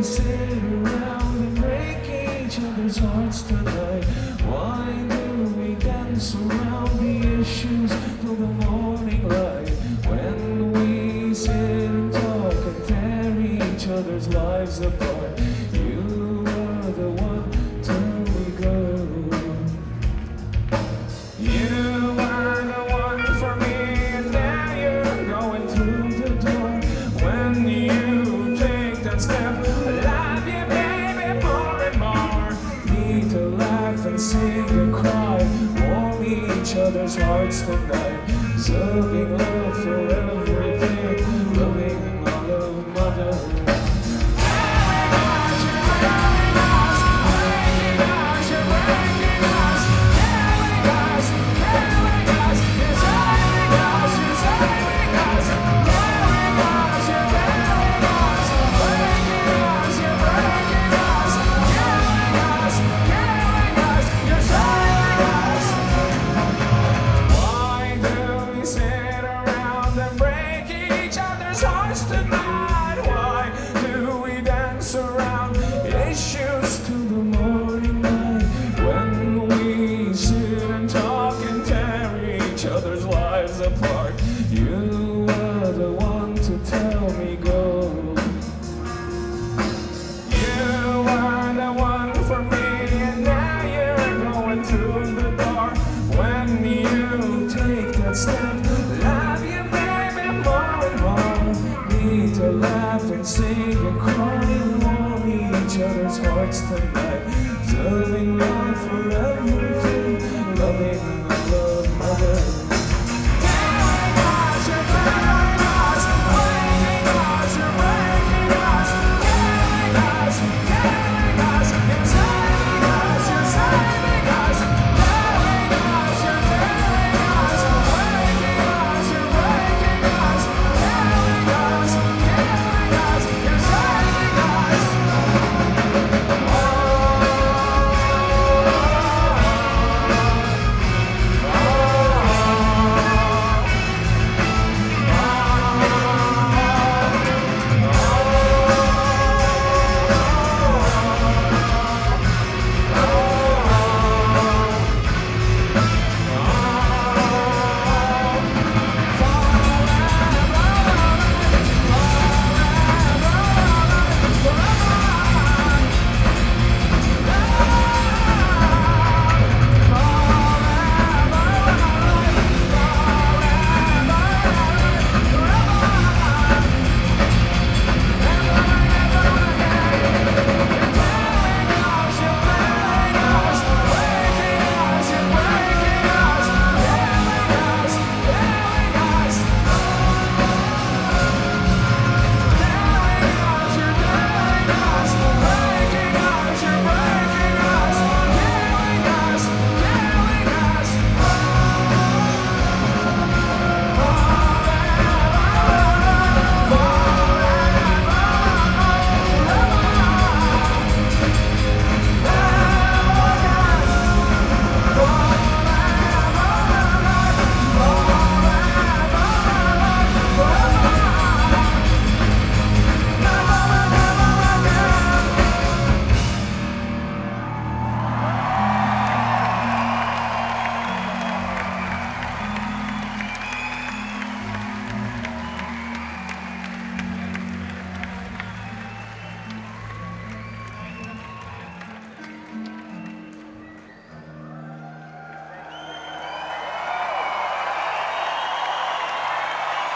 we sit around and break each other's hearts tonight? Why do we dance around other's hearts tonight. Serving love for everything, hearts tonight? Why do we dance around issues to the morning light? When we sit and talk and tear each other's lives apart, you are the one to tell me go. You were the one for me, and now you're going through the door. When you take that step, each other's hearts tonight. Serving love for everything, loving